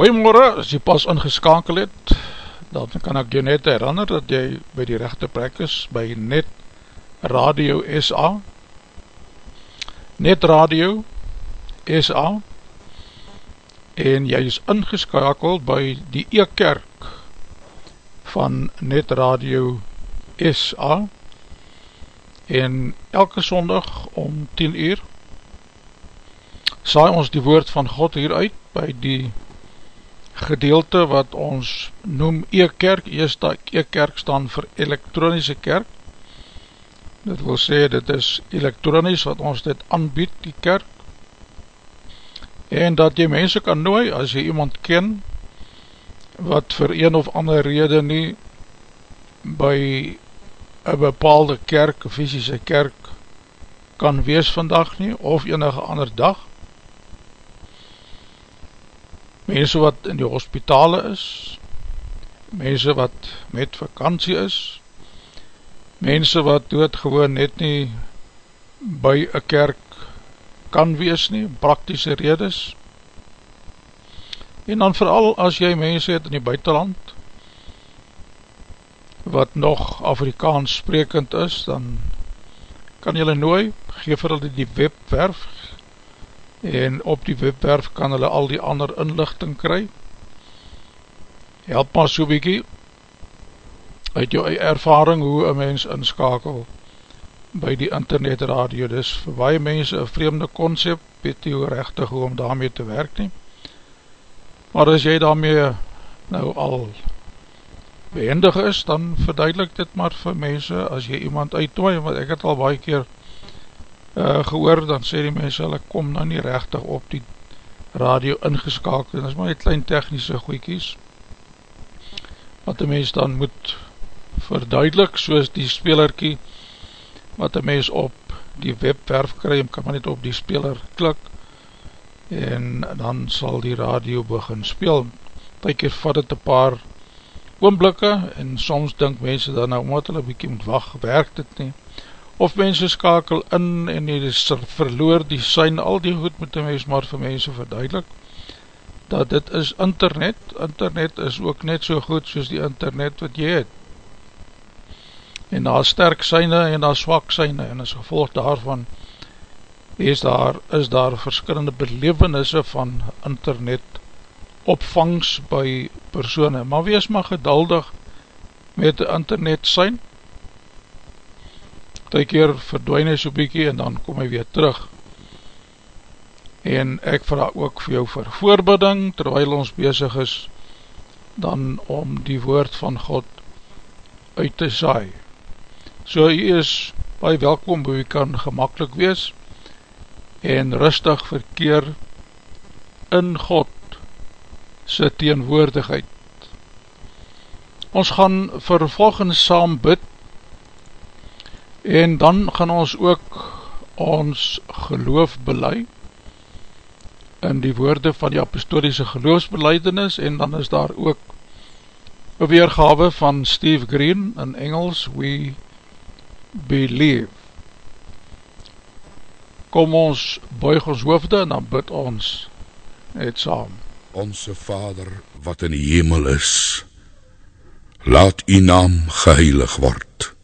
Goeiemorgen, as jy pas ingeskakel het, dan kan ek jou net herinner dat jy by die rechte plek is, by Net Radio SA, Net Radio SA, en jy is ingeskakeld by die E-kerk van Net Radio SA, en elke sondag om 10 uur, saai ons die woord van God hieruit by die gedeelte wat ons noem e-kerk, e-kerk staan vir elektronische kerk, dit wil sê dit is elektronisch wat ons dit aanbied, die kerk, en dat jy mense kan nooi, as jy iemand ken, wat vir een of ander rede nie by een bepaalde kerk, een fysische kerk, kan wees vandag nie, of enige ander dag, mense wat in die hospitale is, mense wat met vakantie is, mense wat doodgewoon net nie by een kerk kan wees nie, praktische redes, en dan vooral as jy mense het in die buitenland, wat nog Afrikaans sprekend is, dan kan jylle nooi, geef hulle die webwerf, en op die webwerf kan hulle al die ander inlichting kry. Help maar so bykie uit jou ervaring hoe een mens inskakel by die internet radio. Dis vir baie mense een vreemde concept, weet jy hoe rechtig hoe om daarmee te werk nie. Maar as jy daarmee nou al behendig is, dan verduidelik dit maar vir mense as jy iemand uittooi, want ek het al baie keer uh, gehoor, dan sê die mense, hulle kom nou nie rechtig op die radio ingeskakeld, en dat is maar die klein technische goeikies, wat die mens dan moet verduidelik, soos die spelerkie, wat die mens op die webwerf krijg, kan maar net op die speler klik, en dan sal die radio begin speel, ty keer vat het een paar oomblikke, en soms dink mense dan nou, omdat hulle bykie moet wacht, werkt het nie, of mense skakel in en jy verloor die sein, al die goed moet die mens maar vir mense verduidelik, dat dit is internet, internet is ook net so goed soos die internet wat jy het, en daar sterk seine en daar swak seine, en as gevolg daarvan is daar, is daar verskillende belevenisse van internet opvangs by persone, maar wees maar geduldig met internet sein, ty keer verdwijn hy so bykie en dan kom hy weer terug. En ek vraag ook vir jou vir voorbidding, terwijl ons bezig is, dan om die woord van God uit te saai. So hy is baie welkom, hoe hy kan gemakkelijk wees, en rustig verkeer in God sy teenwoordigheid. Ons gaan vervolgens saam bid, en dan gaan ons ook ons geloof belei in die woorde van die apostoliese geloofsbeleidenis en dan is daar ook een weergave van Steve Green in Engels We Believe. Kom ons buig ons hoofde en dan bid ons net saam. Onse Vader wat in die hemel is laat u naam geheilig word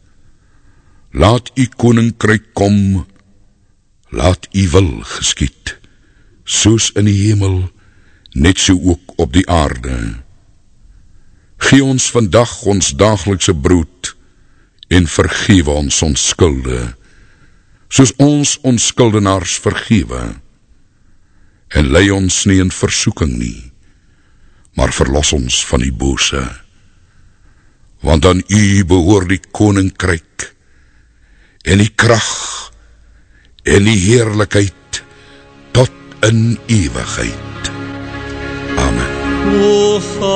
Laat u koninkryk kom, laat u wil geskiet, soos in die hemel, net so ook op die aarde. Gee ons vandag ons dagelikse brood, en vergewe ons ons skulde, soos ons ons skuldenaars vergewe, en lei ons nie in versoeking nie, maar verlos ons van die bose, want aan u behoor die koninkryk, en die kracht en die heerlijkheid tot in eeuwigheid. Amen. O Vader,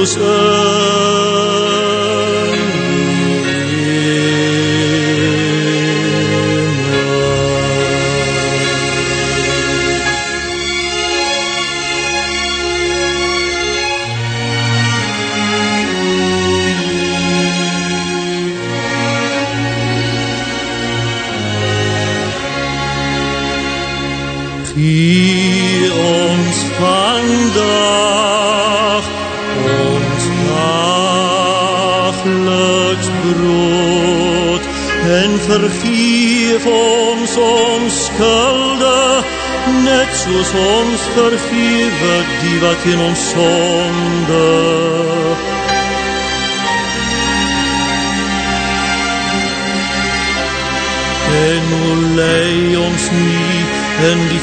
Jesus.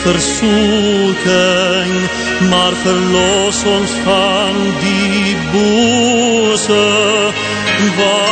Versoeking, maar verlos ons van die bose, want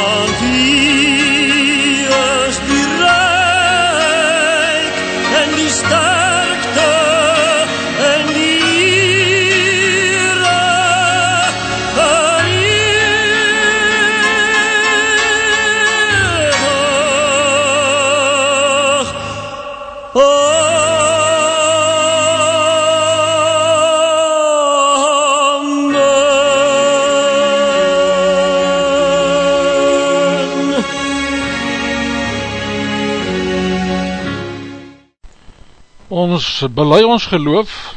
belei ons geloof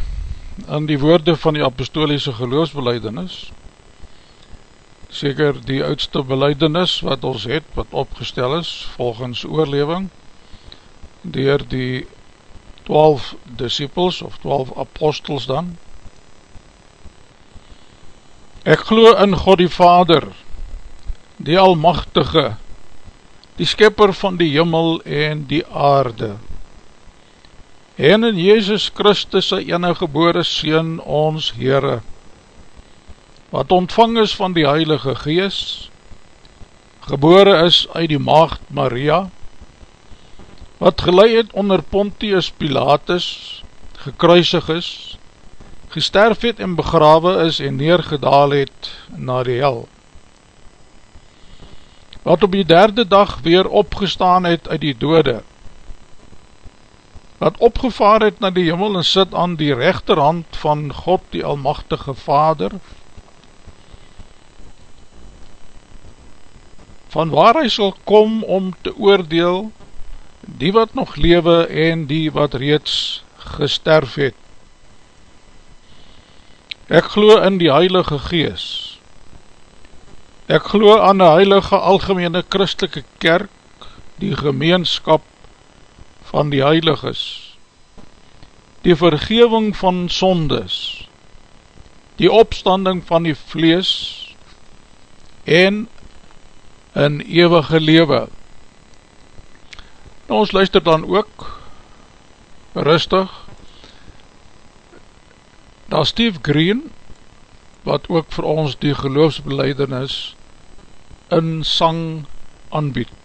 in die woorde van die apostoliese geloofsbeleidenis. Seker die oudste beleidenis wat ons het, wat opgestel is, volgens oorleving, dier die 12 disciples of 12 apostels dan. Ek glo in God die Vader, die Almachtige, die Skepper van die Himmel en die Aarde, en in Jezus Christus sy enige gebore Seen ons Heere, wat ontvang is van die Heilige Gees, gebore is uit die Maagd Maria, wat gelei het onder Pontius Pilatus, gekruisig is, gesterf het en begrawe is en neergedaal het na die hel, wat op die derde dag weer opgestaan het uit die dode, wat opgevaar het na die hemel en sit aan die rechterhand van God die Almachtige Vader, van waar hy sal kom om te oordeel die wat nog lewe en die wat reeds gesterf het. Ek glo in die Heilige Gees. Ek glo aan die Heilige Algemene Christelike Kerk, die gemeenskap van die Heiliges, die vergeving van sondes, die opstanding van die vlees. En in eeuwige lewe. Nou ons luister dan ook. Rustig. Na Steve Green wat ook vir ons die geloofsbeleidenis in sang aanbied.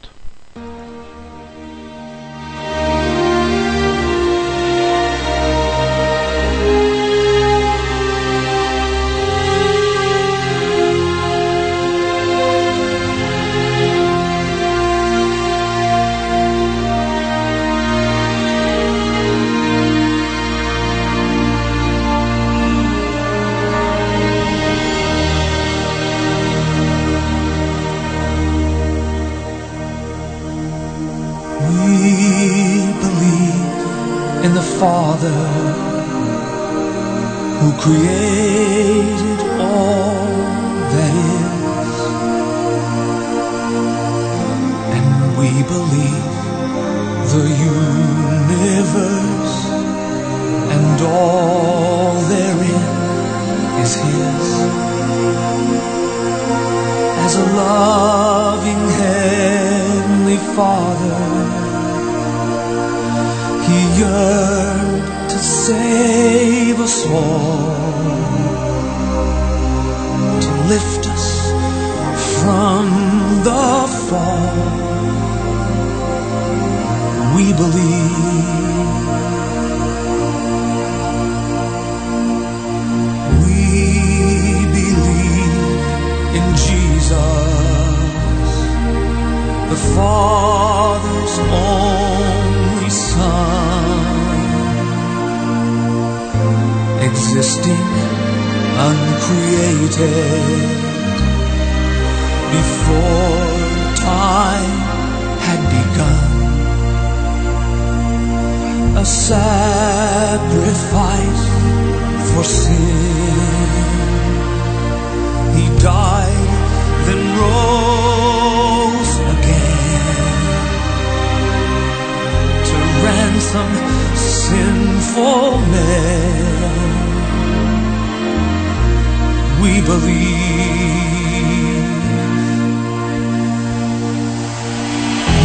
We believe.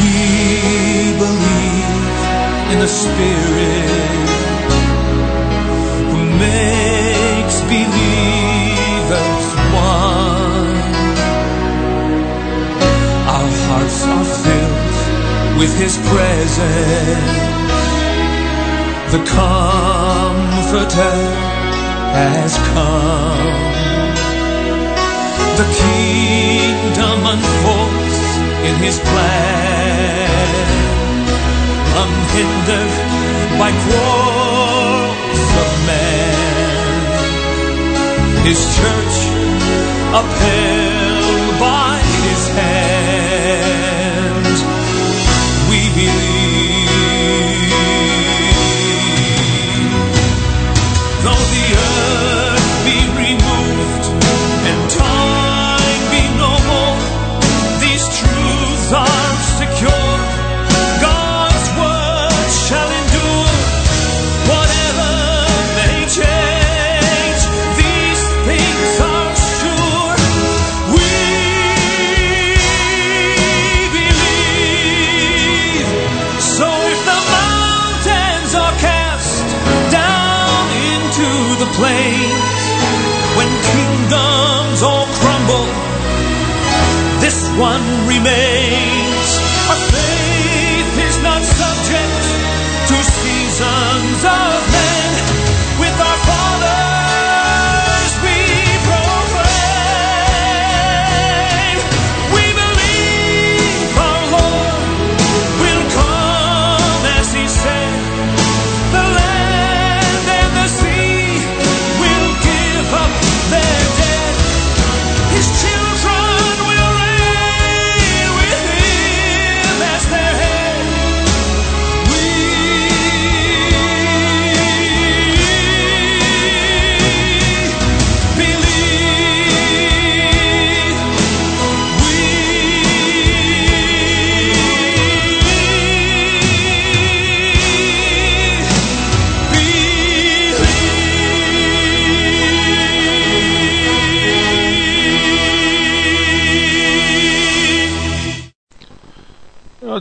We believe in the Spirit who makes believers one. Our hearts are filled with His presence. The Comforter has come. The kingdom unfolds in His plan, unhindered by quarrels of man. His church upheld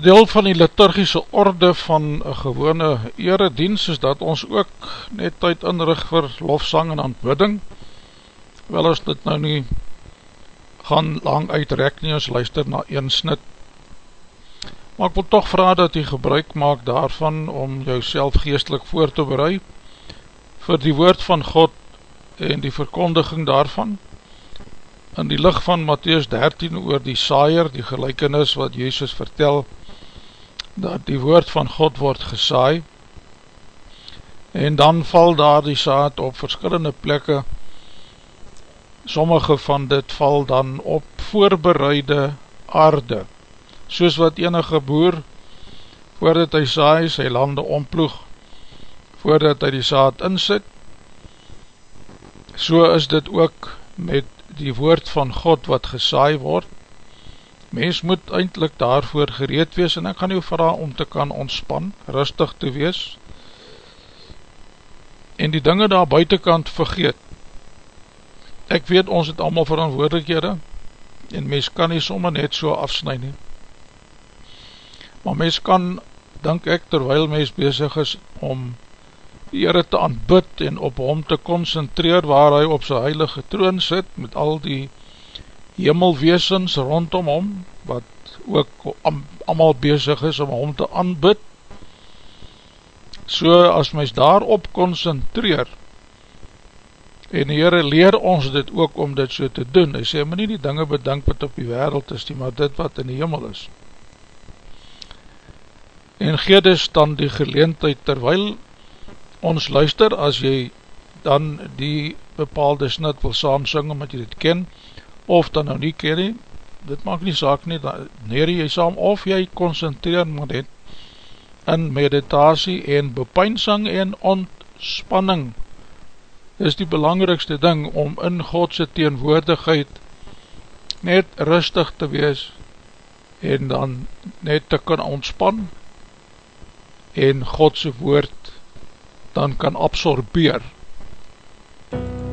deel van die liturgische orde van gewone eredienst is dat ons ook net tyd inrig vir lofsang en aanbidding. Wel as dit nou nie gaan lang uitrek nie, ons luister na een snit. Maar ek wil toch vraag dat jy gebruik maak daarvan om jou geestelik voor te bereid vir die woord van God en die verkondiging daarvan. In die licht van Matthäus 13 oor die saaier, die gelijkenis wat Jezus vertel, dat die woord van God word gesaai, en dan val daar die saad op verskillende plekke, sommige van dit val dan op voorbereide aarde, soos wat enige boer, voordat hy saai, sy lande omploeg, voordat hy die saad insit, so is dit ook met die woord van God wat gesaai word, mens moet eindelijk daarvoor gereed wees, en ek gaan jou vraag om te kan ontspan, rustig te wees, en die dinge daar buitenkant vergeet. Ek weet ons het allemaal verantwoordelikhede, en mens kan nie sommer net so afsnui nie. Maar mens kan, denk ek, terwyl mens bezig is om die Heere te aanbid en op hom te concentreer waar hy op sy heilige troon sit met al die hemelweesens rondom hom wat ook allemaal bezig is om hom te aanbid so as mys daarop concentreer En die Heere leer ons dit ook om dit so te doen. Hy sê, maar nie die dinge bedank wat op die wereld is, die, maar dit wat in die hemel is. En gee dus dan die geleentheid, terwyl ons luister, as jy dan die bepaalde snit wil saamsing, omdat jy dit ken, of dan nou nie ken nie, dit maak nie saak nie, dan neer jy saam, of jy concentreer met dit, in meditasie en bepeinsing en ontspanning, is die belangrikste ding om in Godse teenwoordigheid net rustig te wees en dan net te kan ontspan en Godse woord dan kan absorbeer. die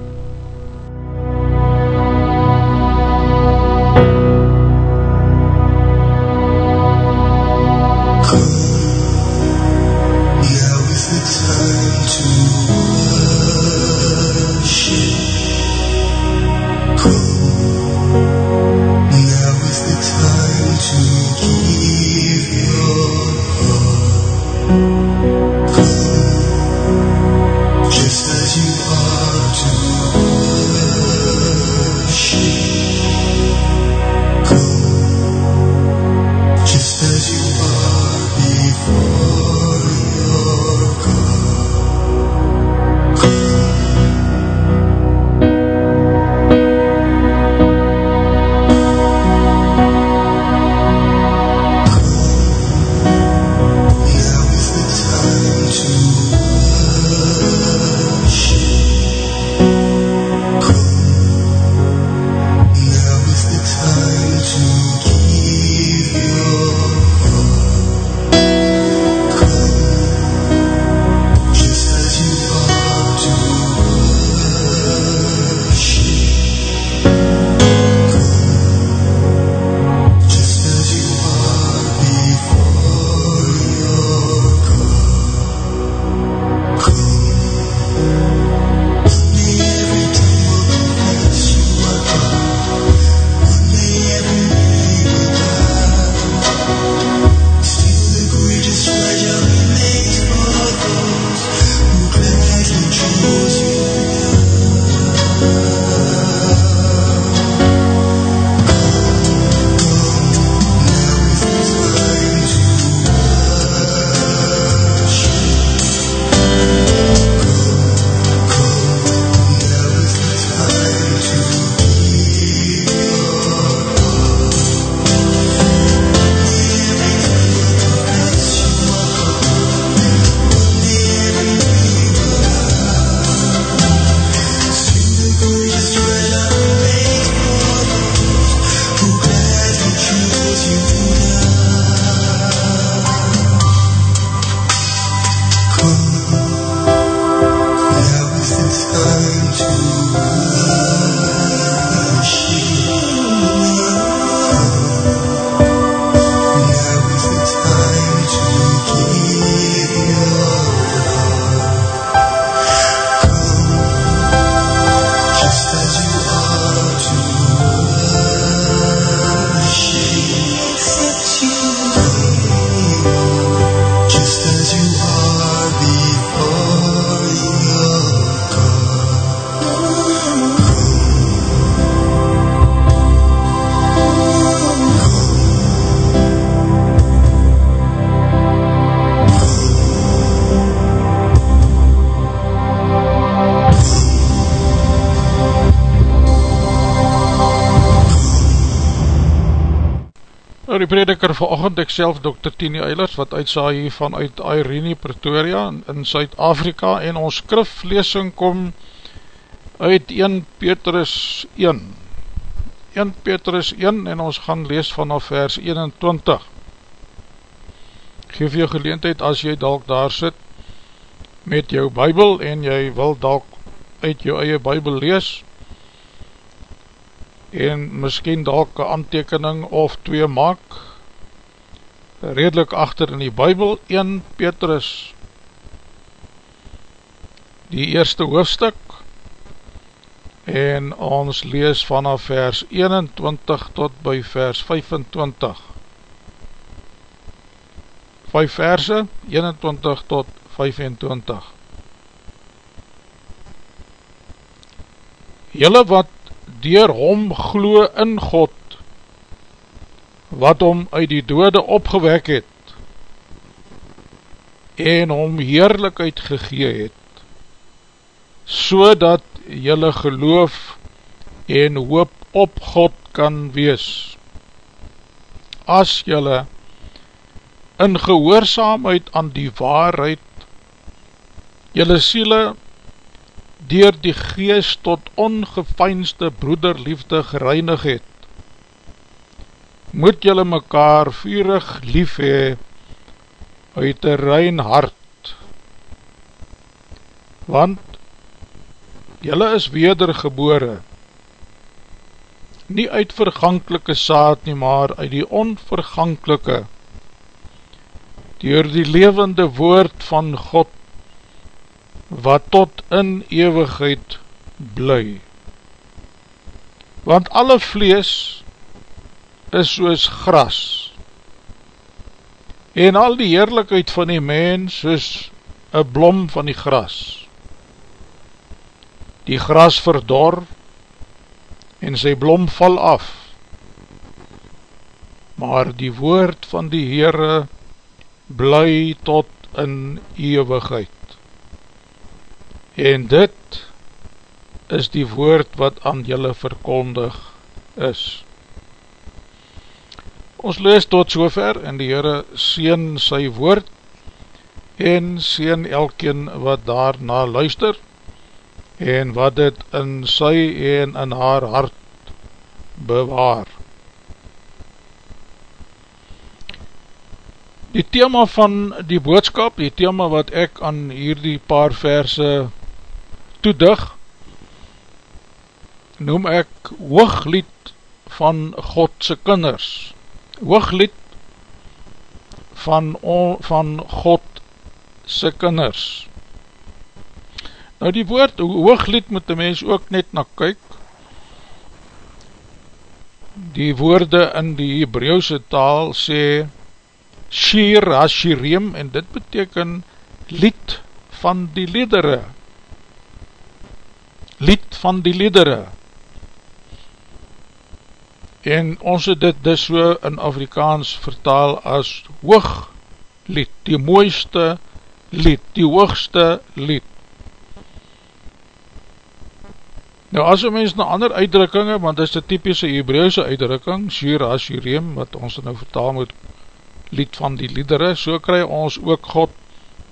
prediker vanochtend ek self Dr. Tini Eilers wat uitsa hier vanuit Irene Pretoria in Suid-Afrika en ons skriflesing kom uit 1 Petrus 1 1 Petrus 1 en ons gaan lees vanaf vers 21 geef jou geleentheid as jy dalk daar sit met jou bybel en jy wil dalk uit jou eie bybel lees en miskien dalk een aantekening of twee maak, redelijk achter in die Bijbel, 1 Petrus, die eerste hoofdstuk, en ons lees vanaf vers 21 tot by vers 25. Vijf verse, 21 tot 25. Julle wat dier hom glo in God, wat hom uit die dode opgewek het, en hom heerlijkheid gegee het, so dat julle geloof en hoop op God kan wees. As julle in gehoorzaamheid aan die waarheid, julle siele dier die geest tot ongefeinste broederliefde gereinig het, moet julle mekaar vurig lief hee uit een rein hart, want julle is wedergebore, nie uit verganklike saad nie, maar uit die onverganklike, door die levende woord van God, wat tot in eeuwigheid bly. Want alle vlees is soos gras, en al die heerlijkheid van die mens soos een blom van die gras. Die gras verdor, en sy blom val af, maar die woord van die Heere bly tot in eeuwigheid en dit is die woord wat aan julle verkondig is. Ons lees tot sover en die Heere sien sy woord en sien elkeen wat daarna luister en wat dit in sy en in haar hart bewaar. Die thema van die boodskap, die thema wat ek aan hierdie paar verse toedig noem ek hooglied van Godse kinders. Hooglied van, van Godse kinders. Nou die woord hooglied moet die mens ook net na kyk. Die woorde in die Hebrauwse taal sê Shir Hashirim en dit beteken lied van die liedere lied van die liedere en ons het dit dus so in Afrikaans vertaal as hoog lied, die mooiste lied, die hoogste lied. Nou as een mens na ander uitdrukkinge, want dit is die typische Hebrauwse uitdrukking, Shira Shirem, wat ons nou vertaal moet lied van die liedere, so kry ons ook God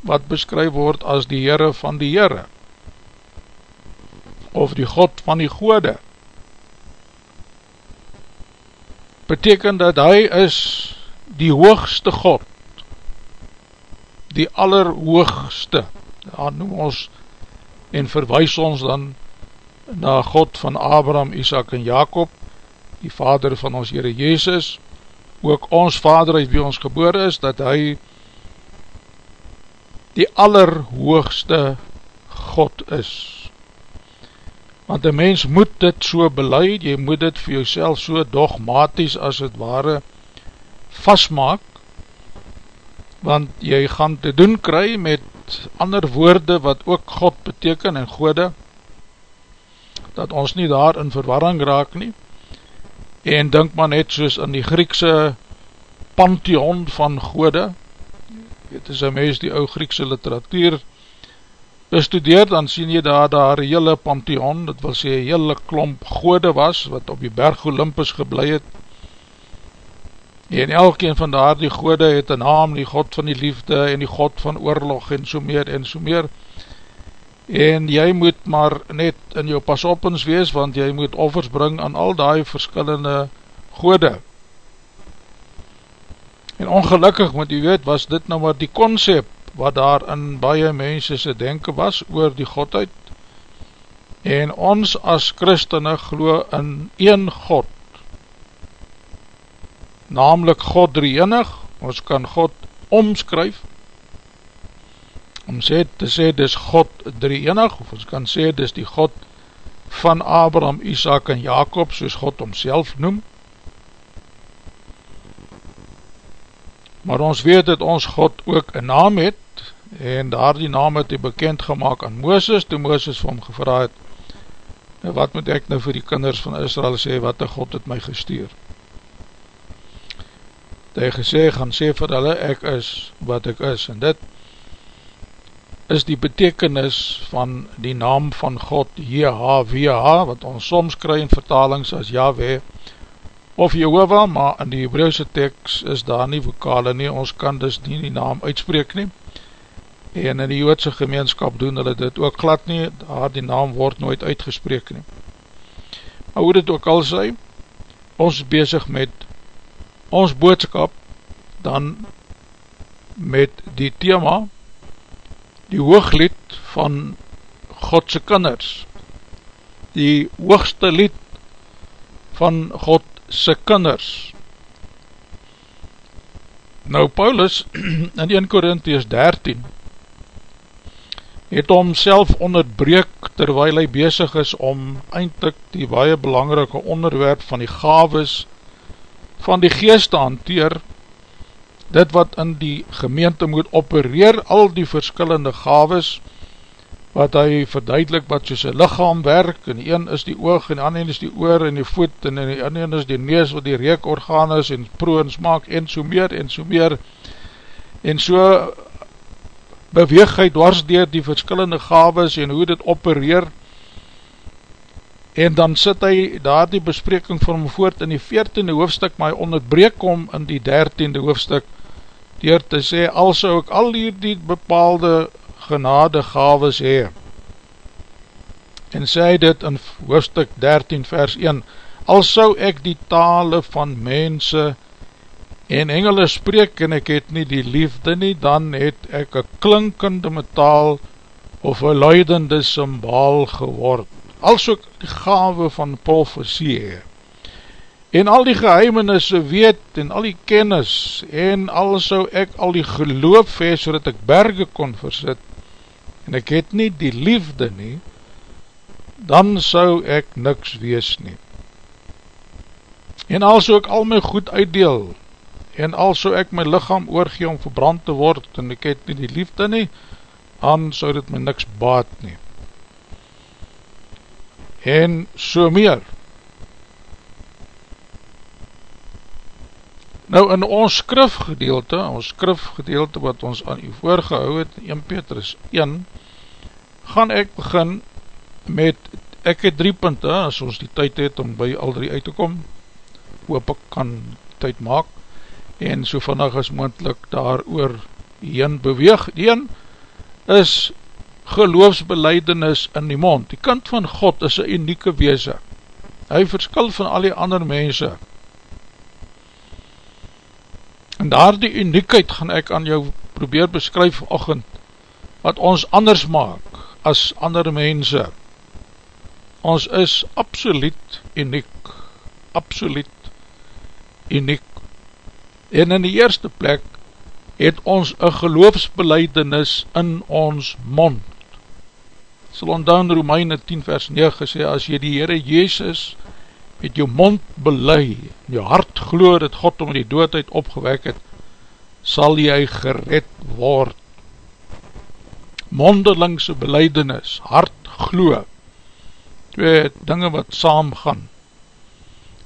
wat beskryf word as die Heere van die Heere of die God van die Gode. Beteken dat hy is die hoogste God. Die allerhoogste. Dan noem ons en verwijs ons dan na God van Abraham, Isaac en Jacob die vader van ons Heere Jezus. Ook ons vader uit wie ons gebore is dat hy die allerhoogste God is want een mens moet dit so beleid, jy moet dit vir jouself so dogmatisch as het ware vastmaak, want jy gaan te doen kry met ander woorde wat ook God beteken en Gode, dat ons nie daar in verwarring raak nie, en denk maar net soos in die Griekse pantheon van Gode, het is een mens die ou Griekse literatuur bestudeer, dan sien jy daar daar hele pantheon, dat wil sê hele klomp gode was, wat op die berg Olympus geblei het, en elkeen van daar die gode het een naam, die god van die liefde, en die god van oorlog, en so meer, en so meer, en jy moet maar net in jou pas op ons wees, want jy moet offers bring aan al die verskillende gode, en ongelukkig moet jy weet, was dit nou maar die concept, wat daar in baie mense se denken was oor die Godheid. En ons as christene glo in een God namelijk God drieënig. Ons kan God omskryf. Om sê, te sê dis God drieënig of ons kan sê dis die God van Abraham, Isaac en Jacob soos God omself noem. Maar ons weet dat ons God ook een naam het en daar die naam het hy bekend gemaakt aan Mooses, toe Mooses vir hom gevra het, En wat moet ek nou vir die kinders van Israel sê, wat die God het my gestuur? Het hy gesê, gaan sê vir hulle, ek is wat ek is, en dit is die betekenis van die naam van God, JHWH, wat ons soms kry in vertalings as Yahweh, of Jehovah, maar in die Hebrauwse tekst is daar nie vokale nie, ons kan dus nie die naam uitspreek nie, en in die Joodse gemeenskap doen hulle dit ook glad nie, daar die naam word nooit uitgespreek nie. Maar hoe dit ook al sê, ons is bezig met ons boodskap, dan met die thema, die hooglied van Godse kinders, die hoogste lied van Godse kinders. Nou Paulus in 1 Korinties 13 het hom self onderbreek terwijl hy bezig is om eindelijk die baie belangrike onderwerp van die gaves van die geest te hanteer, dit wat in die gemeente moet opereer, al die verskillende gaves, wat hy verduidelik wat soos een lichaam werk, en een is die oog, en die ander is die oor, en die voet, en die ander is die neus, wat die reekorgaan is, en proe en smaak, en so meer, en so meer, en so beweeg hy dwars dier die verskillende gaves en hoe dit opereer. En dan sit hy daar die bespreking van hom voort in die 14e hoofdstuk maar hy onderbreek hom in die 13e hoofdstuk dier te sê also ek al hier die bepaalde genade gaves hee en sê dit in hoofdstuk 13 vers 1 also ek die tale van mense en engele spreek en ek het nie die liefde nie, dan het ek een klinkende metaal of een luidende symbaal geword. Als ook die gave van profesie en al die geheimenisse weet en al die kennis en al so ek al die geloof hee so dat ek berge kon versit en ek het nie die liefde nie, dan sou ek niks wees nie. En als ook al my goed uitdeel, en also ek my lichaam oorgee om verbrand te word, en ek het nie die liefde nie, dan sou dit my niks baat nie. En so meer. Nou in ons skrifgedeelte, ons skrifgedeelte wat ons aan u voorgehou het, 1 Petrus 1, gaan ek begin met, ek het drie punte, as ons die tyd het om by al drie uit te kom, hoop ek kan tyd maak, en so vannig as moendlik daar oor heen beweeg. Die een is geloofsbeleidenis in die mond. Die kind van God is een unieke weese. Hy verskil van al die ander mense. En daar die uniekheid gaan ek aan jou probeer beskryf ochend, wat ons anders maak as ander mense. Ons is absoluut uniek, absoluut uniek En in die eerste plek het ons een geloofsbeleidenis in ons mond. Sal in Romeine 10 vers 9 gesê, as jy die Heere Jezus met jou mond belei, in jou hart geloof dat God om die doodheid opgewek het, sal jy gered word. Mondelingse beleidenis, hart geloof, twee dinge wat saam gaan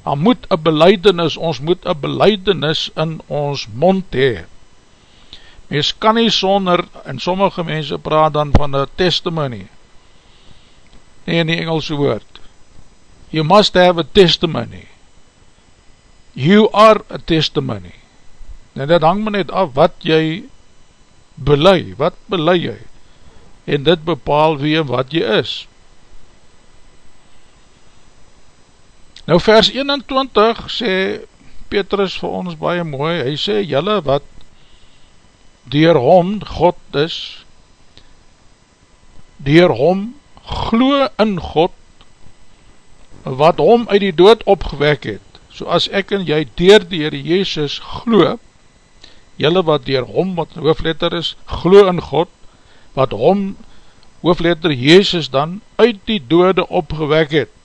daar moet een beleidenis, ons moet een beleidenis in ons mond hee. Mens kan nie sonder, en sommige mense praat dan van een testimony, nie in die Engelse woord, you must have a testimony, you are a testimony, en dit hang me net af wat jy belei, wat belei jy, en dit bepaal wie en wat jy is, Nou vers 21 sê Petrus vir ons baie mooi, hy sê, jylle wat dier hom, God is, dier hom, glo in God, wat hom uit die dood opgewek het, so as ek en jy dier die Heer Jezus glo, jylle wat dier hom, wat hoofletter is, glo in God, wat hom, hoofletter Jezus dan, uit die dode opgewek het,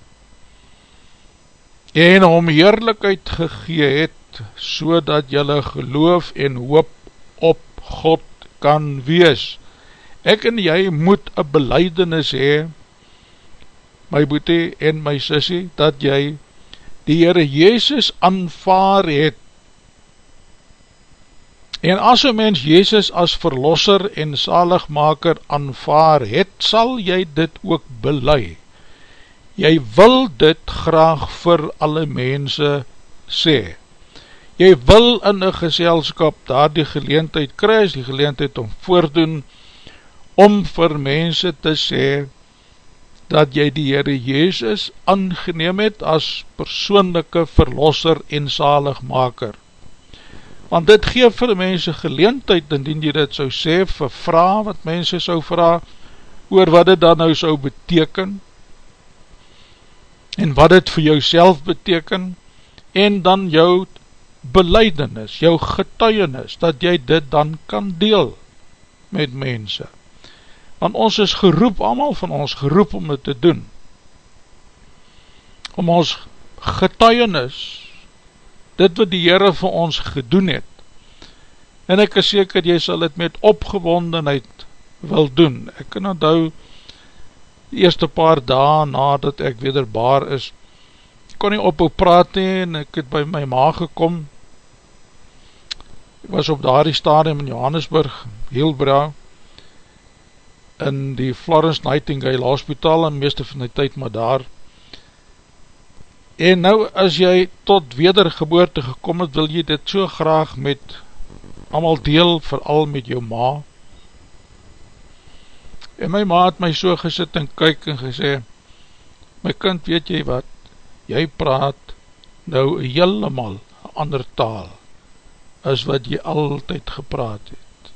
en om heerlijkheid gegee het, so dat jylle geloof en hoop op God kan wees. Ek en jy moet een beleidenis hee, my boete en my sissie, dat jy die Heere Jezus aanvaar het. En as een mens Jezus as verlosser en zaligmaker aanvaar het, sal jy dit ook belei. Jy wil dit graag vir alle mense sê. Jy wil in een geselskap daar die geleentheid kry, die geleentheid om voordoen, om vir mense te sê, dat jy die Heere Jezus aangeneem het as persoonlijke verlosser en zaligmaker. Want dit geef vir mense geleentheid, indien jy dit so sê, vir vraag wat mense so vraag, oor wat dit dan nou so beteken, en wat dit vir jou self beteken, en dan jou beleidenis, jou getuienis, dat jy dit dan kan deel met mense. Want ons is geroep, allemaal van ons geroep om dit te doen, om ons getuienis, dit wat die Heere vir ons gedoen het, en ek is seker, jy sal dit met opgewondenheid wil doen, ek kan onthou, die eerste paar dae nadat ek wederbaar is, kon nie op op praat nie, en ek het by my ma gekom, ek was op daar die stadium in Johannesburg, heel braaf, in die Florence Nightingale Hospital en meeste van die tyd maar daar. En nou as jy tot wedergeboorte gekom het wil jy dit so graag met allemaal deel, vooral met jou ma en my ma het my so gesit en kyk en gesê my kind weet jy wat jy praat nou helemaal ander taal as wat jy altyd gepraat het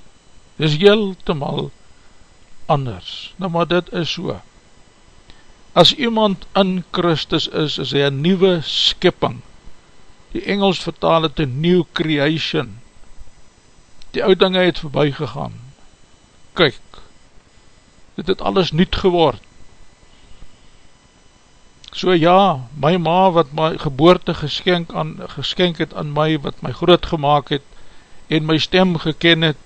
dis heeltemal anders. Nou maar dit is so. As iemand in Christus is, is hy een nieuwe skipping. Die Engels vertaal het een new creation. Die oud dinge het voorbij gegaan. Kyk, dit het alles niet geword. So ja, my ma wat my geboorte geskenk, aan, geskenk het aan my, wat my groot gemaakt het, en my stem geken het,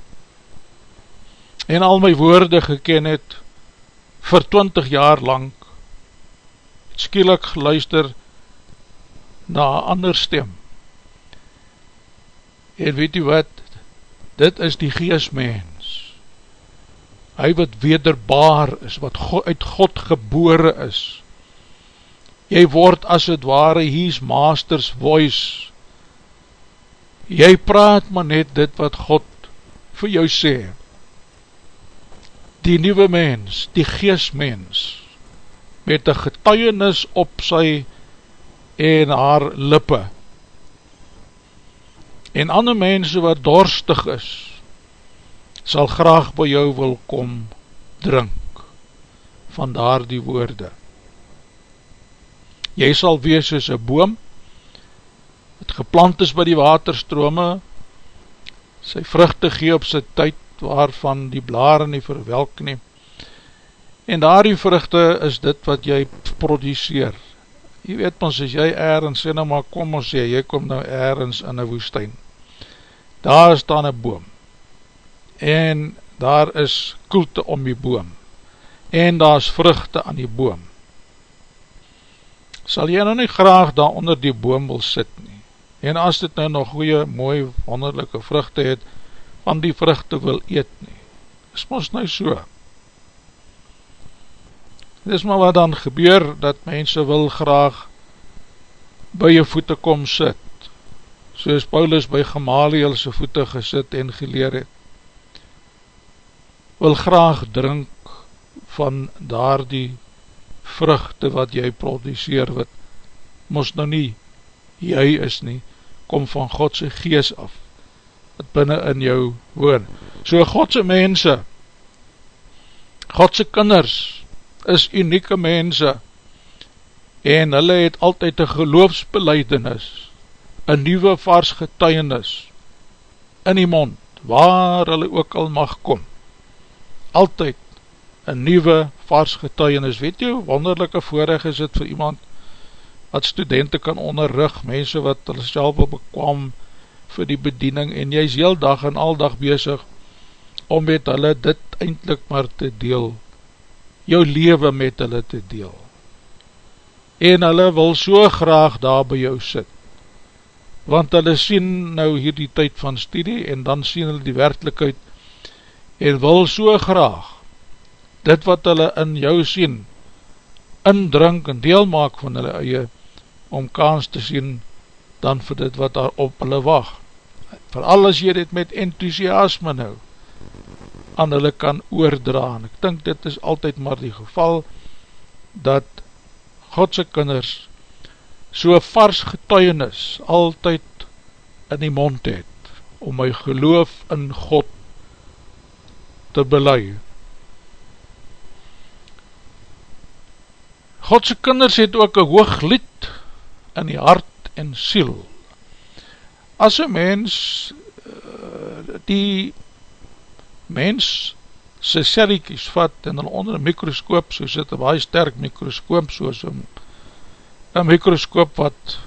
en al my woorde geken het vir 20 jaar lang skielik geluister na ander stem. En weet u wat? Dit is die geestmens hy wat wederbaar is wat uit God gebore is. Jy word as het ware hier's master's voice. Jy praat maar net dit wat God vir jou sê. Die nieuwe mens, die geestmens, met een getuienis op sy en haar lippe. En ander mense wat dorstig is, sal graag by jou wil kom drink van daar die woorde. Jy sal wees as een boom, het geplant is by die waterstrome, sy vruchte gee op sy tyd, waarvan die blare nie verwelk nie. En daar die vruchte is dit wat jy produceer. Jy weet ons, as jy ergens, sê nou maar kom ons sê, jy kom nou ergens in een woestijn. Daar is dan een boom. En daar is koelte om die boom. En daar is vruchte aan die boom. Sal jy nou nie graag daar onder die boom wil sit nie. En as dit nou nog goeie, mooi, wonderlijke vruchte het, van die vruchte wil eet nie. Dis mos nou so. Dis maar wat dan gebeur, dat mense wil graag by jou voete kom sit, soos Paulus by Gamaliel sy voete gesit en geleer het. Wil graag drink van daar die vruchte wat jy produceer, wat mos nou nie jy is nie, kom van Godse gees af wat binnen in jou woon. So Godse mense, Godse kinders, is unieke mense, en hulle het altyd een geloofsbeleidenis, een nieuwe vars getuienis, in die mond, waar hulle ook al mag kom. Altyd een nieuwe vars getuienis. Weet jy, wonderlijke voorrecht is het vir iemand, wat studenten kan onderrug, mense wat hulle self bekwam, vir die bediening en jy is heel dag en al dag bezig om met hulle dit eindelijk maar te deel, jou leven met hulle te deel. en hulle wil so graag daar by jou sit, want hulle sien nou hier die tyd van studie, en dan sien hulle die werkelijkheid, en wil so graag, dit wat hulle in jou sien, indrink en deel maak van hulle eie, om kans te sien, dan vir dit wat daar op hulle wacht. Vooral as jy dit met enthousiasme nou, aan hulle kan oordra, en ek dink dit is altyd maar die geval, dat Godse kinders so vars getuienis altyd in die mond het, om my geloof in God te belei. Godse kinders het ook een hoog lied in die hart en siel. As een mens eh, die mens sy seriekies vat en dan onder een mikroskoop, so sit een baie sterk mikroskoop, soos een, een mikroskoop wat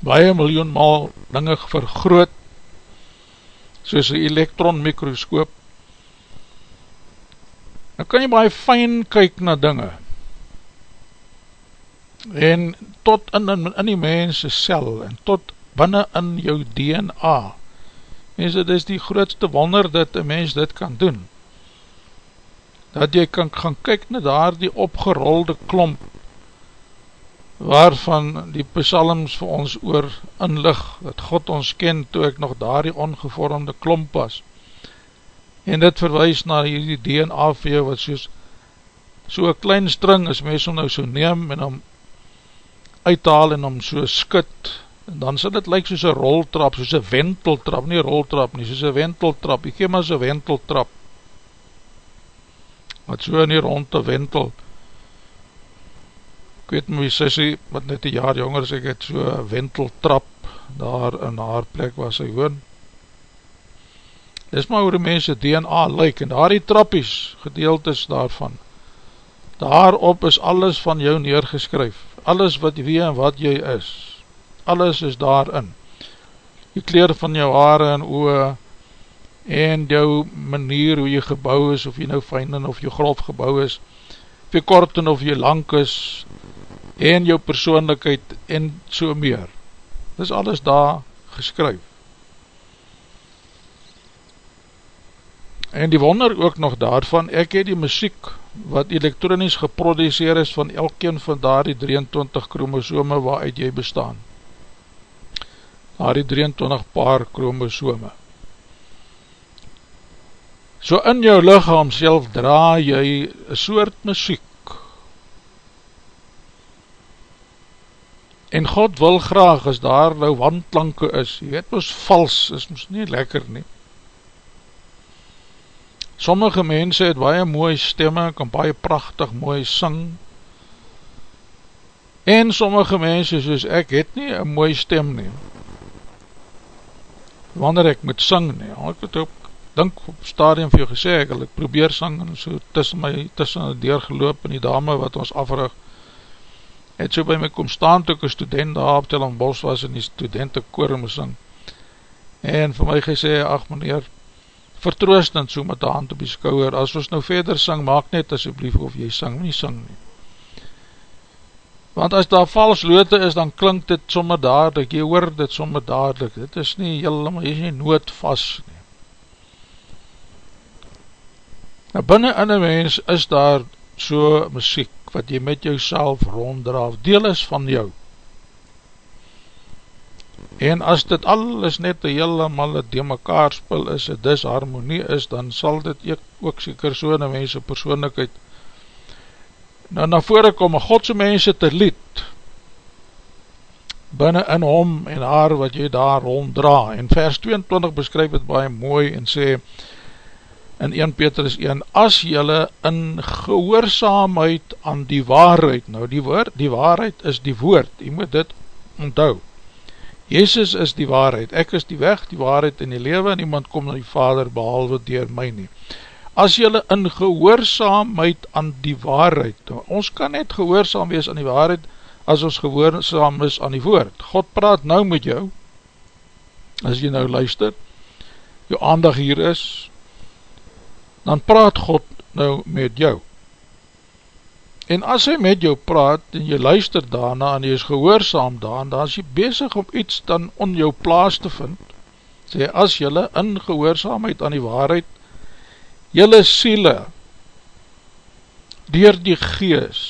baie miljoen maal dinge vergroot, soos een elektron mikroskoop, dan kan jy baie fijn kyk na dinge, en tot in, in, in die mense cel, en tot binnen in jou DNA, Mense, dit is die grootste wonder dat een mens dit kan doen. Dat jy kan gaan kyk na daar die opgerolde klomp waarvan die psalms vir ons oor inlig, dat God ons ken toe ek nog daar die ongevormde klomp was. En dit verwijs na die DNA vir jou wat soos so een klein string is, mens om nou so neem en om uithaal en om so skit en dan sal dit lyk soos een roltrap, soos een wenteltrap, nie roltrap nie, soos een wenteltrap, ek gee maar soos een wenteltrap, wat so in die ronde wentel, ek weet my sissie, wat net een jaar jonger is, ek het so wenteltrap, daar in haar plek waar sy woon, dis maar hoe die mense DNA lyk, en daar die trappies, gedeeltes daarvan, daarop is alles van jou neergeskryf, alles wat wie en wat jy is, alles is daarin. Die kleer van jou haare en oe, en jou manier hoe jy gebouw is, of jy nou fijn in of jy grof gebouw is, of jy kort in of jy lang is, en jou persoonlikheid, en so meer. Dit is alles daar geskryf. En die wonder ook nog daarvan, ek het die muziek wat elektronisch geproduceer is van elkeen van daar die 23 chromosome waaruit jy bestaan na die 23 paar chromosome. So in jou lichaam self dra jy een soort muziek. En God wil graag, as daar nou wandklanke is, jy weet moes vals, is moes nie lekker nie. Sommige mense het baie mooie stemme, kan baie prachtig mooi sing, en sommige mense soos ek het nie een mooie stem nie, wanneer ek moet sing nie, ek het ook dink op stadium vir jou gesê, ek ek probeer sing en so tussen my, tussen die deur geloop en die dame wat ons afrig het so by my kom staan toe ek een student daar op Telam Bos was en die studenten koor moest sing. En vir my gesê, ach meneer vertroostend so met die hand op die skouwer, as ons nou verder sing, maak net asjeblief of jy sing, nie sing nie want as daar vals loote is, dan klink dit sommer dadelijk, jy hoor dit sommer dadelijk, dit is nie helemaal, jy is nie noodvast nie. Nou binnen in een mens is daar so muziek, wat jy met jou self ronddraaf, deel is van jou. En as dit alles net een helemaal die mekaar spul is, een disharmonie is, dan sal dit ook seker so in een mense persoonlijkheid nou na vore kom een Godse mense te lied. Binnen in hom en haar wat jy daar ronddra. En vers 22 beskryf het baie mooi en sê in 1 Petrus 1 as jylle in gehoorzaamheid aan die waarheid nou die woord, die waarheid is die woord. Jy moet dit onthou Jezus is die waarheid, ek is die weg, die waarheid in die lewe en iemand kom na die vader behalwe dier my nie. As jylle in gehoorzaamheid aan die waarheid, nou, ons kan net gehoorzaam wees aan die waarheid, as ons gehoorzaam is aan die woord, God praat nou met jou, as jy nou luister, jou aandag hier is, dan praat God nou met jou, En as hy met jou praat en jy luister daarna en jy is gehoorzaam daarna, dan is jy bezig om iets dan on jou plaas te vind, sê as jylle in gehoorzaamheid aan die waarheid, jylle siele, dier die gees,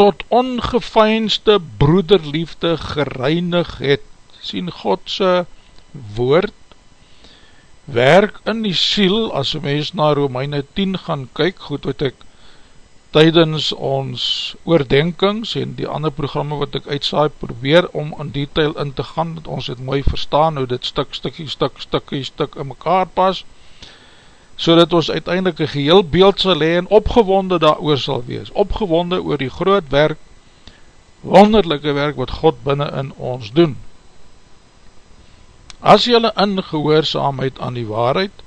tot ongefeinste broederliefde gereinig het, sien Godse woord, werk in die siel, as een mens na Romeine 10 gaan kyk, goed wat ek tydens ons oordenkings en die ander programme wat ek uitsaai, probeer om in detail in te gaan, dat ons het mooi verstaan, hoe dit stuk, stukkie, stuk, stukkie, stuk in mekaar pas, so dat ons uiteindelik een geheel beeld sal hee en opgewonde daar oor sal wees, opgewonde oor die groot werk, wonderlijke werk wat God binnen in ons doen. As jylle in gehoorzaamheid aan die waarheid,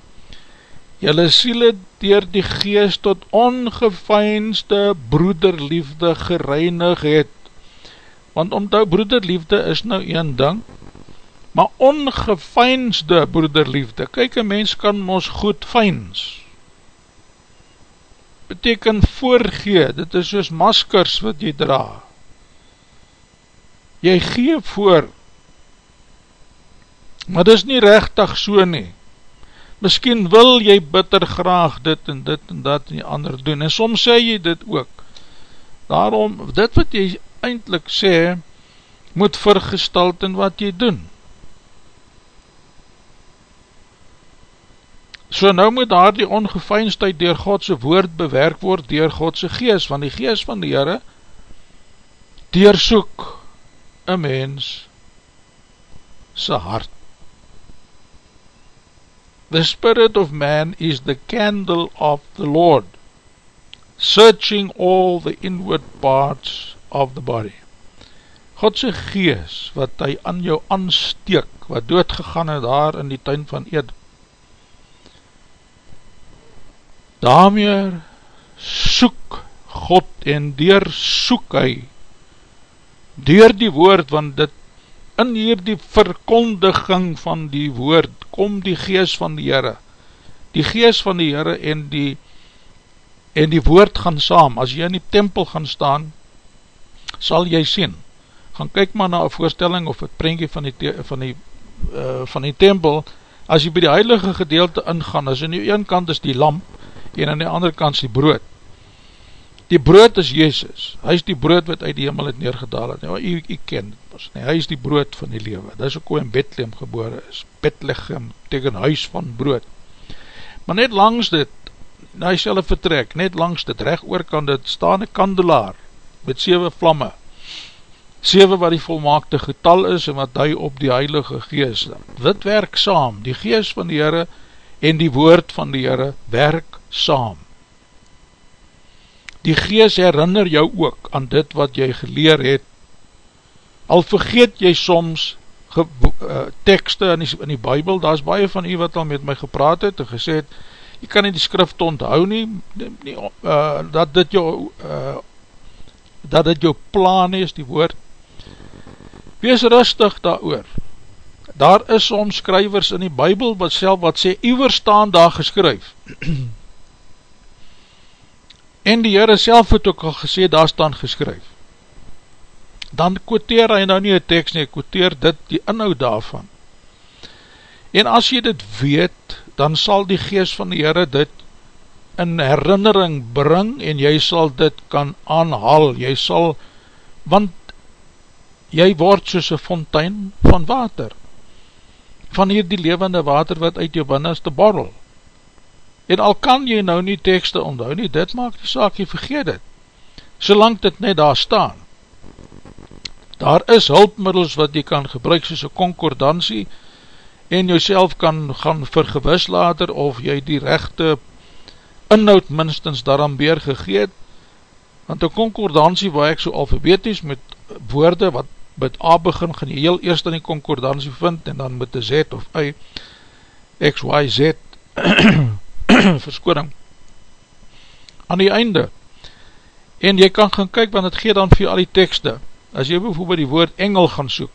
jylle siele dier die geest tot ongefeinste broederliefde gereinig het. Want omdat broederliefde is nou een ding, maar ongefeinste broederliefde, kyk een mens kan ons goed feins, beteken voorgee, dit is soos maskers wat jy dra. Jy gee voor, maar dit is nie rechtig so nie. Miskien wil jy bitter graag dit en dit en dat en die ander doen, en soms sê jy dit ook. Daarom, dit wat jy eindelijk sê, moet vergestald in wat jy doen. So nou moet daar die ongefeinstheid door Godse woord bewerk word, door Godse gees, want die gees van die Heere, deersoek een mens sy hart. The spirit of man is the candle of the Lord, searching all the inward parts of the body. Godse gees, wat hy aan jou aansteek, wat doodgegaan het daar in die tuin van Ed. Daarmee soek God en deur soek hy, deur die woord, want dit in hier die verkondiging van die woord, kom die gees van die Heere, die gees van die Heere en die, en die woord gaan saam, as jy in die tempel gaan staan, sal jy sien, gaan kyk maar na een voorstelling of het prentje van die, van die, uh, van die tempel, as jy by die heilige gedeelte ingaan, as in die een kant is die lamp, en aan die andere kant is die brood, Die brood is Jezus, hy is die brood wat uit die hemel het neergedaal het, nou, jy, ken het pas, nie. hy is die brood van die lewe, dit is ook hoe in Bethlehem gebore is, Bethlehem, tegen huis van brood, maar net langs dit, na hy self vertrek, net langs dit, recht oor kan dit, staan een kandelaar, met 7 vlamme, 7 wat die volmaakte getal is, en wat hy op die heilige gees, dit werk saam, die gees van die Heere, en die woord van die Heere, werk saam, Die gees herinner jou ook aan dit wat jy geleer het. Al vergeet jy soms ge, uh, tekste in die, in die bybel, daar is baie van u wat al met my gepraat het en gesê het, jy kan nie die skrift onthou nie, nie, uh, dat dit jou uh, dat dit jou plan is, die woord. Wees rustig daar oor. Daar is soms skrywers in die bybel wat self wat sê, iwer staan daar geskryf. En die Heere self het ook al gesê, daar staan geskryf. Dan quoteer hy nou nie een tekst nie, quoteer dit die inhoud daarvan. En as jy dit weet, dan sal die geest van die Heere dit in herinnering bring en jy sal dit kan aanhaal. Jy sal, want jy word soos een fontein van water. Van hier die levende water wat uit jou binnenste borrel. En al kan jy nou nie tekste onthou nie, dit maak die saak, jy vergeet het. Solang dit net daar staan. Daar is hulpmiddels wat jy kan gebruik soos een concordantie en jy kan gaan vergewis later of jy die rechte inhoud minstens daarom weer gegeet. Want een concordantie waar ek so alfabeties met woorde wat met A begin, gaan jy heel eerst in die concordantie vind en dan met die Z of Y, X, Y, Z, verskoring aan die einde en jy kan gaan kyk want het gee dan vir al die tekste as jy bijvoorbeeld die woord engel gaan soek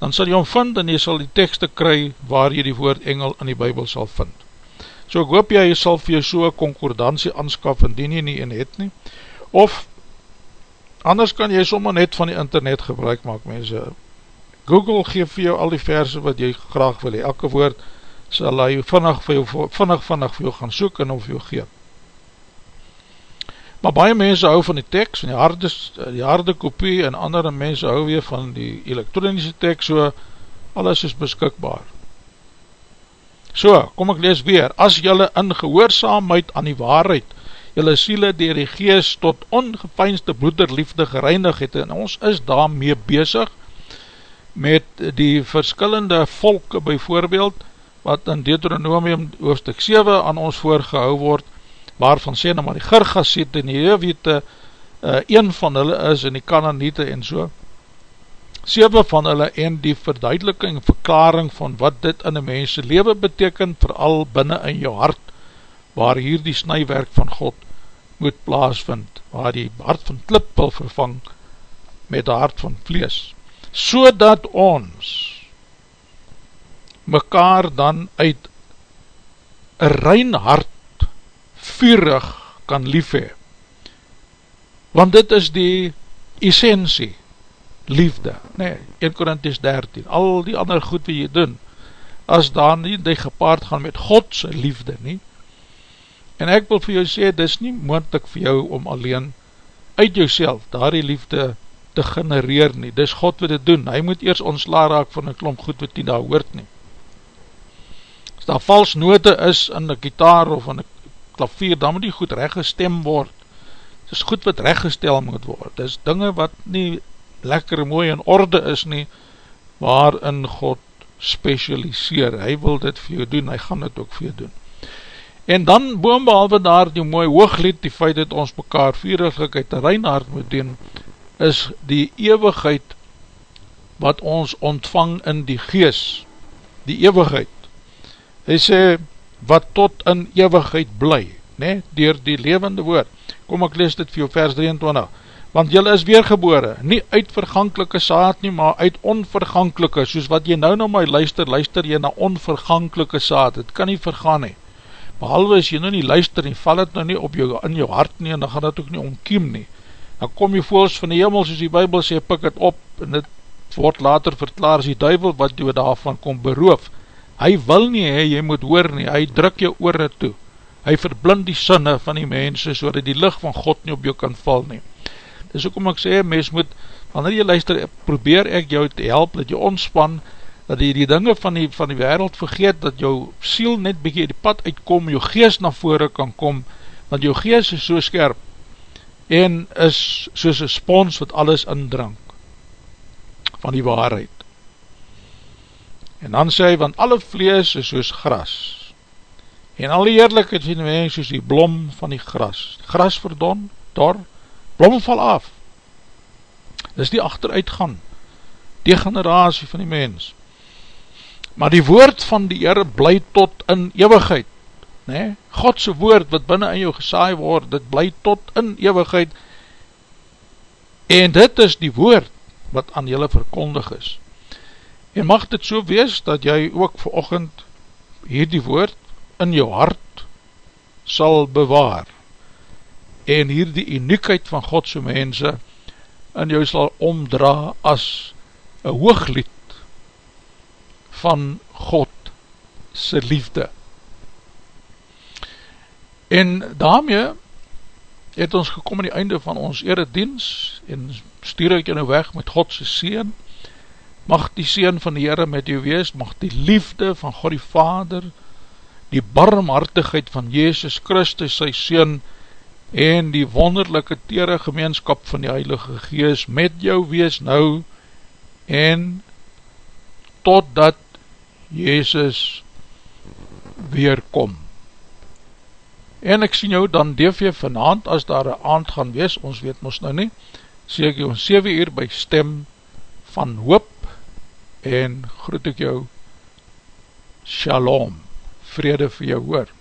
dan sal jy hom vind en jy sal die tekste kry waar jy die woord engel in die bybel sal vind So ek hoop jy sal vir jou so concordantie aanskaf indien jy nie een het nie. Of anders kan jy sommer net van die internet gebruik maak mense. Google geef vir jou al die verse wat jy graag wil hee. Elke woord sal hy vinnig vir jou, vinnig vinnig vir jou gaan soek en of jou geef. Maar baie mense hou van die tekst, van die harde, die harde kopie en andere mense hou weer van die elektronische tekst, so alles is beskikbaar. So, kom ek lees weer, as jylle in gehoorzaamheid aan die waarheid, jylle siele dier die gees tot ongepeinste broederliefde gereinig het, en ons is daarmee bezig met die verskillende volke, bijvoorbeeld, wat in Deuteronomium hoofdstuk 7 aan ons voorgehou word, waarvan sê nou maar die Girgasiete en die Heewete uh, een van hulle is en die Kananiete en so. 7 van hulle en die verduideliking en verklaring van wat dit in die mense leven beteken vooral binnen in jou hart waar hier die snijwerk van God moet plaasvind waar die hart van klip wil vervang met die hart van vlees. So dat ons mekaar dan uit een rein hart vurig kan lief hee. Want dit is die essentie, liefde. Nee, 1 Korinties 13, al die ander goed wat jy doen, as daar nie die gepaard gaan met Godse liefde nie. En ek wil vir jou sê, dit is nie moendlik vir jou om alleen uit jouself daar die liefde te genereer nie. Dit is God wat dit doen. Hy moet eers ontsla raak van een klomp goed wat nie daar hoort nie. As daar vals note is in een gitaar of in een klavier, dan moet die goed reggestem word. Het is goed wat reggestel moet word. Het is dinge wat nie lekker mooi in orde is nie, waarin God specialiseer. Hy wil dit vir jou doen, hy gaan dit ook vir jou doen. En dan boonbehalve daar die mooi hooglied, die feit dat ons mekaar vieriglikheid te Reinhard moet doen, is die eeuwigheid wat ons ontvang in die gees. Die eeuwigheid. Hy sê, wat tot in eeuwigheid bly, ne, dier die levende woord. Kom ek lees dit vir jou vers 23. Want jylle is weergebore, nie uit verganklike saad nie, maar uit onverganklike, soos wat jy nou na my luister, luister jy na onverganklike saad, het kan nie vergaan nie. Behalwe as jy nou nie luister nie, val het nou nie op jou, in jou hart nie, en dan gaan het ook nie omkiem nie. Dan kom jy voels van die hemel, soos die bybel sê, pik het op, en dit word later verklaar as die duivel, wat jy daarvan kom beroof, hy wil nie, hy, jy moet hoor nie, hy druk jou oor toe, hy verblind die sinne van die mense, so dat die licht van God nie op jou kan val nie. Dis ook om ek sê, mens moet, wanneer jy luister, probeer ek jou te help, dat jy ontspan, dat jy die dinge van die, van die wereld vergeet, dat jou siel net bykie die pad uitkom, jou geest na vore kan kom, want jou geest is so skerp, en is soos een spons wat alles indrank, van die waarheid. En dan sê hy, want alle vlees is soos gras, en alle eerlijkheid sien mens soos die blom van die gras. Die gras verdon, dor, blom val af. Dis die achteruitgang, die generatie van die mens. Maar die woord van die Heere bly tot in eeuwigheid. Nee? Godse woord wat binnen in jou gesaai word, dit bly tot in eeuwigheid. En dit is die woord wat aan julle verkondig is. En mag dit so wees dat jy ook vir ochend hierdie woord in jou hart sal bewaar en hierdie uniekheid van Godse mense in jou sal omdra as een hooglied van God se liefde. En daarmee het ons gekom in die einde van ons eredienst en stuur ek jou nou weg met Godse seen mag die Seen van die Heere met jou wees, mag die liefde van God die Vader, die barmhartigheid van Jezus Christus, sy Seen, en die wonderlijke tere gemeenskap van die Heilige Gees met jou wees nou, en totdat Jezus weerkom. En ek sien jou dan DV vanavond, as daar een aand gaan wees, ons weet ons nou nie, sê ek jou 7 uur by stem van hoop, en groet ek jou Shalom, vrede vir jou hoor.